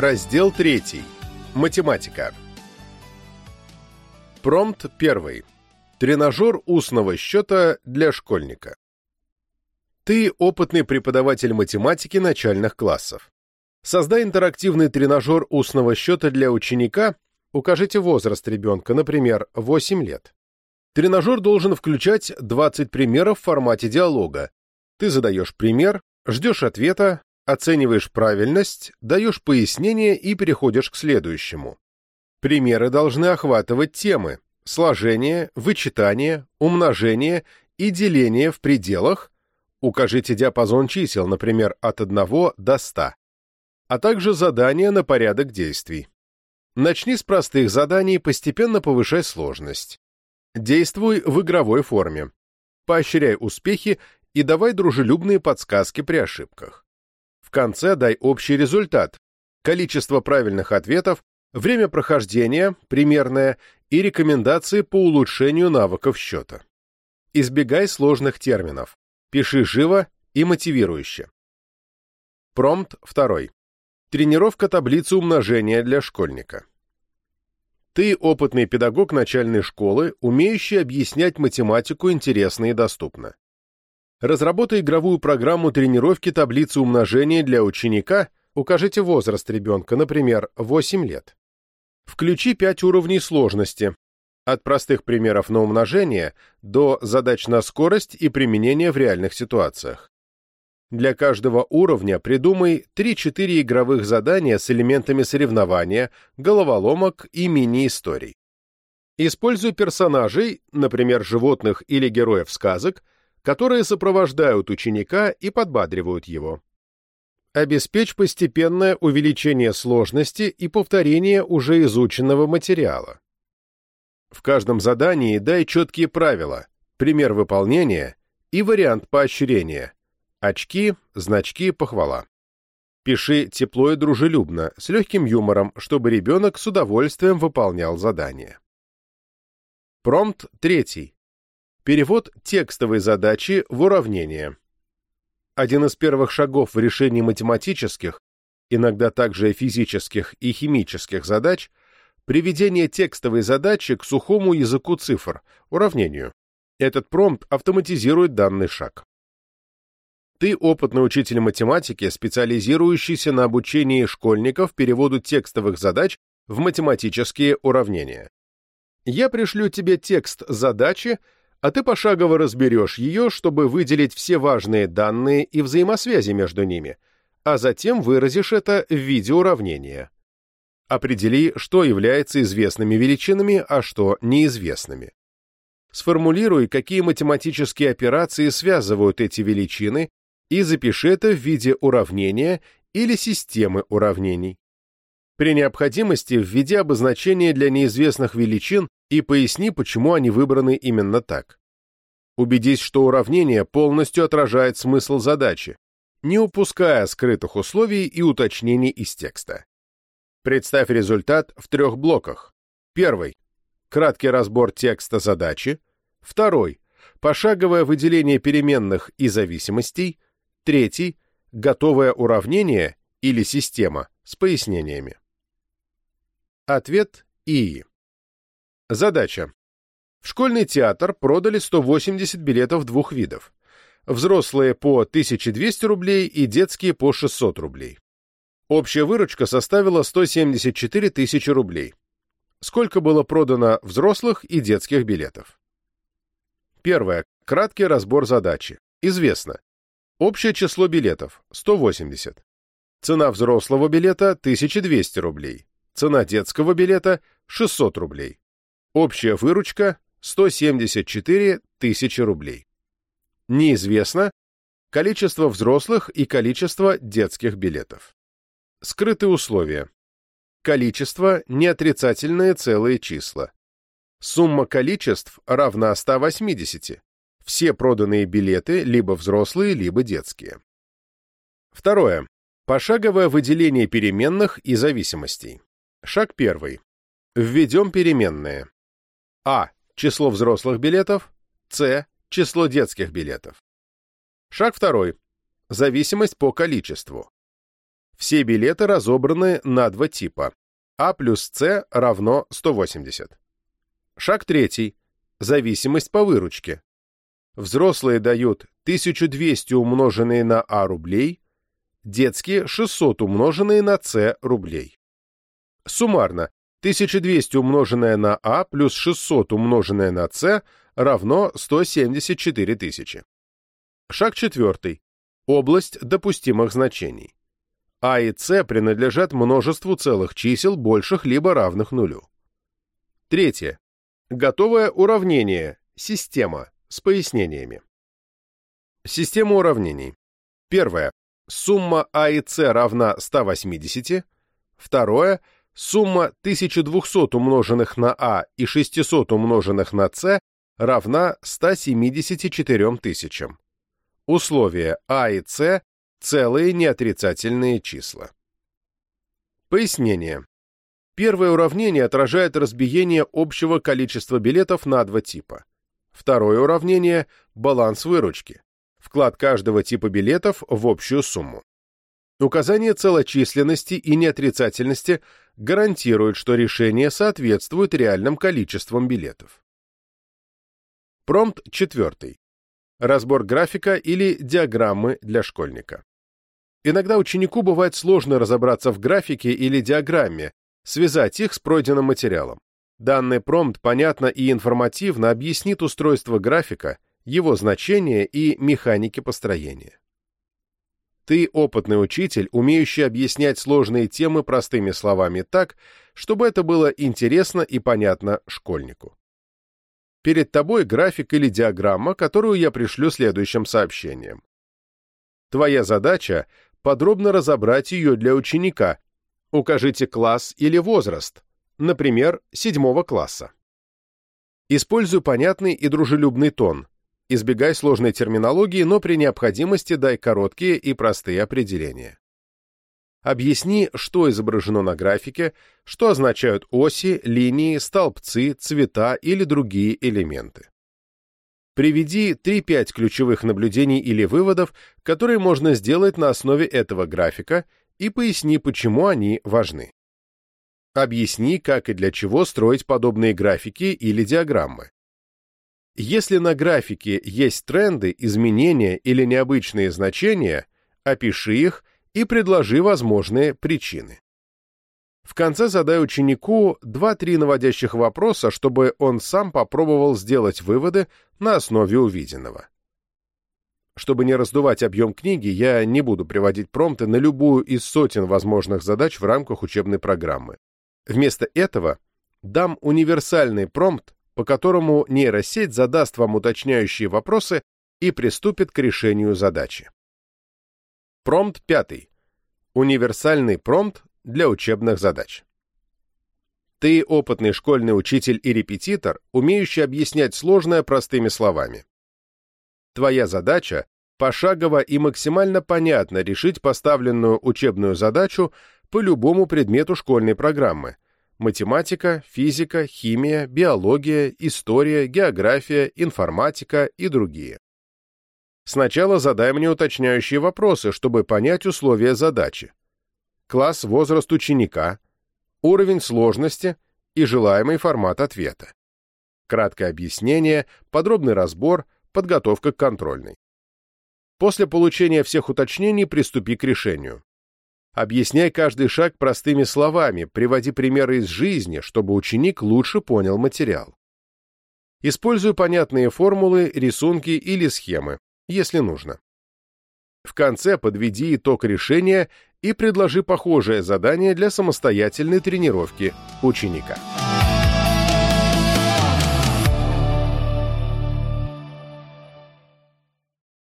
Раздел 3. Математика. Промпт 1. Тренажер устного счета для школьника. Ты опытный преподаватель математики начальных классов. Создай интерактивный тренажер устного счета для ученика, укажите возраст ребенка, например, 8 лет. Тренажер должен включать 20 примеров в формате диалога. Ты задаешь пример, ждешь ответа, оцениваешь правильность, даешь пояснение и переходишь к следующему. Примеры должны охватывать темы сложение, вычитание, умножение и деление в пределах, укажите диапазон чисел, например, от 1 до 100, а также задания на порядок действий. Начни с простых заданий, постепенно повышай сложность. Действуй в игровой форме. Поощряй успехи и давай дружелюбные подсказки при ошибках. В конце дай общий результат, количество правильных ответов, время прохождения, примерное, и рекомендации по улучшению навыков счета. Избегай сложных терминов. Пиши живо и мотивирующе. Промпт 2. Тренировка таблицы умножения для школьника. Ты опытный педагог начальной школы, умеющий объяснять математику интересно и доступно. Разработай игровую программу тренировки таблицы умножения для ученика, укажите возраст ребенка, например, 8 лет. Включи 5 уровней сложности, от простых примеров на умножение до задач на скорость и применение в реальных ситуациях. Для каждого уровня придумай 3-4 игровых задания с элементами соревнования, головоломок и мини-историй. Используй персонажей, например, животных или героев сказок, которые сопровождают ученика и подбадривают его. Обеспечь постепенное увеличение сложности и повторение уже изученного материала. В каждом задании дай четкие правила, пример выполнения и вариант поощрения. Очки, значки, похвала. Пиши тепло и дружелюбно, с легким юмором, чтобы ребенок с удовольствием выполнял задание. Промпт третий. Перевод текстовой задачи в уравнение. Один из первых шагов в решении математических, иногда также физических и химических задач – приведение текстовой задачи к сухому языку цифр, уравнению. Этот промпт автоматизирует данный шаг. Ты опытный учитель математики, специализирующийся на обучении школьников переводу текстовых задач в математические уравнения. Я пришлю тебе текст задачи, а ты пошагово разберешь ее, чтобы выделить все важные данные и взаимосвязи между ними, а затем выразишь это в виде уравнения. Определи, что является известными величинами, а что неизвестными. Сформулируй, какие математические операции связывают эти величины, и запиши это в виде уравнения или системы уравнений. При необходимости введи обозначение для неизвестных величин и поясни, почему они выбраны именно так. Убедись, что уравнение полностью отражает смысл задачи, не упуская скрытых условий и уточнений из текста. Представь результат в трех блоках. Первый – краткий разбор текста задачи. Второй – пошаговое выделение переменных и зависимостей. Третий – готовое уравнение или система с пояснениями. Ответ ИИ. Задача. В школьный театр продали 180 билетов двух видов. Взрослые по 1200 рублей и детские по 600 рублей. Общая выручка составила 174 тысячи рублей. Сколько было продано взрослых и детских билетов? Первое. Краткий разбор задачи. Известно. Общее число билетов – 180. Цена взрослого билета – 1200 рублей. Цена детского билета – 600 рублей. Общая выручка – 174 тысячи рублей. Неизвестно количество взрослых и количество детских билетов. Скрытые условия. Количество – неотрицательные целые числа. Сумма количеств равна 180. Все проданные билеты либо взрослые, либо детские. Второе. Пошаговое выделение переменных и зависимостей. Шаг первый. Введем переменные. А. Число взрослых билетов. С. Число детских билетов. Шаг второй. Зависимость по количеству. Все билеты разобраны на два типа. А плюс С равно 180. Шаг третий. Зависимость по выручке. Взрослые дают 1200 умноженные на А рублей, детские 600 умноженные на С рублей. Суммарно 1200 умноженное на А плюс 600 умноженное на С равно 174 тысячи. Шаг четвертый. Область допустимых значений. А и С принадлежат множеству целых чисел, больших либо равных нулю. Третье. Готовое уравнение, система, с пояснениями. Система уравнений. Первое. Сумма А и С равна 180. Второе. Сумма 1200 умноженных на А и 600 умноженных на С равна 174 тысячам. Условия А и С – целые неотрицательные числа. Пояснение. Первое уравнение отражает разбиение общего количества билетов на два типа. Второе уравнение – баланс выручки, вклад каждого типа билетов в общую сумму. Указание целочисленности и неотрицательности гарантирует, что решение соответствует реальным количествам билетов. Промпт четвертый. Разбор графика или диаграммы для школьника. Иногда ученику бывает сложно разобраться в графике или диаграмме, связать их с пройденным материалом. Данный промпт понятно и информативно объяснит устройство графика, его значение и механики построения. Ты опытный учитель, умеющий объяснять сложные темы простыми словами так, чтобы это было интересно и понятно школьнику. Перед тобой график или диаграмма, которую я пришлю следующим сообщением. Твоя задача – подробно разобрать ее для ученика. Укажите класс или возраст, например, седьмого класса. Используй понятный и дружелюбный тон. Избегай сложной терминологии, но при необходимости дай короткие и простые определения. Объясни, что изображено на графике, что означают оси, линии, столбцы, цвета или другие элементы. Приведи 3-5 ключевых наблюдений или выводов, которые можно сделать на основе этого графика, и поясни, почему они важны. Объясни, как и для чего строить подобные графики или диаграммы. Если на графике есть тренды, изменения или необычные значения, опиши их и предложи возможные причины. В конце задай ученику 2-3 наводящих вопроса, чтобы он сам попробовал сделать выводы на основе увиденного. Чтобы не раздувать объем книги, я не буду приводить промпты на любую из сотен возможных задач в рамках учебной программы. Вместо этого дам универсальный промпт, по которому нейросеть задаст вам уточняющие вопросы и приступит к решению задачи. Промпт пятый. Универсальный промпт для учебных задач. Ты опытный школьный учитель и репетитор, умеющий объяснять сложное простыми словами. Твоя задача – пошагово и максимально понятно решить поставленную учебную задачу по любому предмету школьной программы – математика, физика, химия, биология, история, география, информатика и другие. Сначала задай мне уточняющие вопросы, чтобы понять условия задачи. Класс, возраст ученика, уровень сложности и желаемый формат ответа. Краткое объяснение, подробный разбор, подготовка к контрольной. После получения всех уточнений приступи к решению. Объясняй каждый шаг простыми словами, приводи примеры из жизни, чтобы ученик лучше понял материал. Используй понятные формулы, рисунки или схемы если нужно. В конце подведи итог решения и предложи похожее задание для самостоятельной тренировки ученика.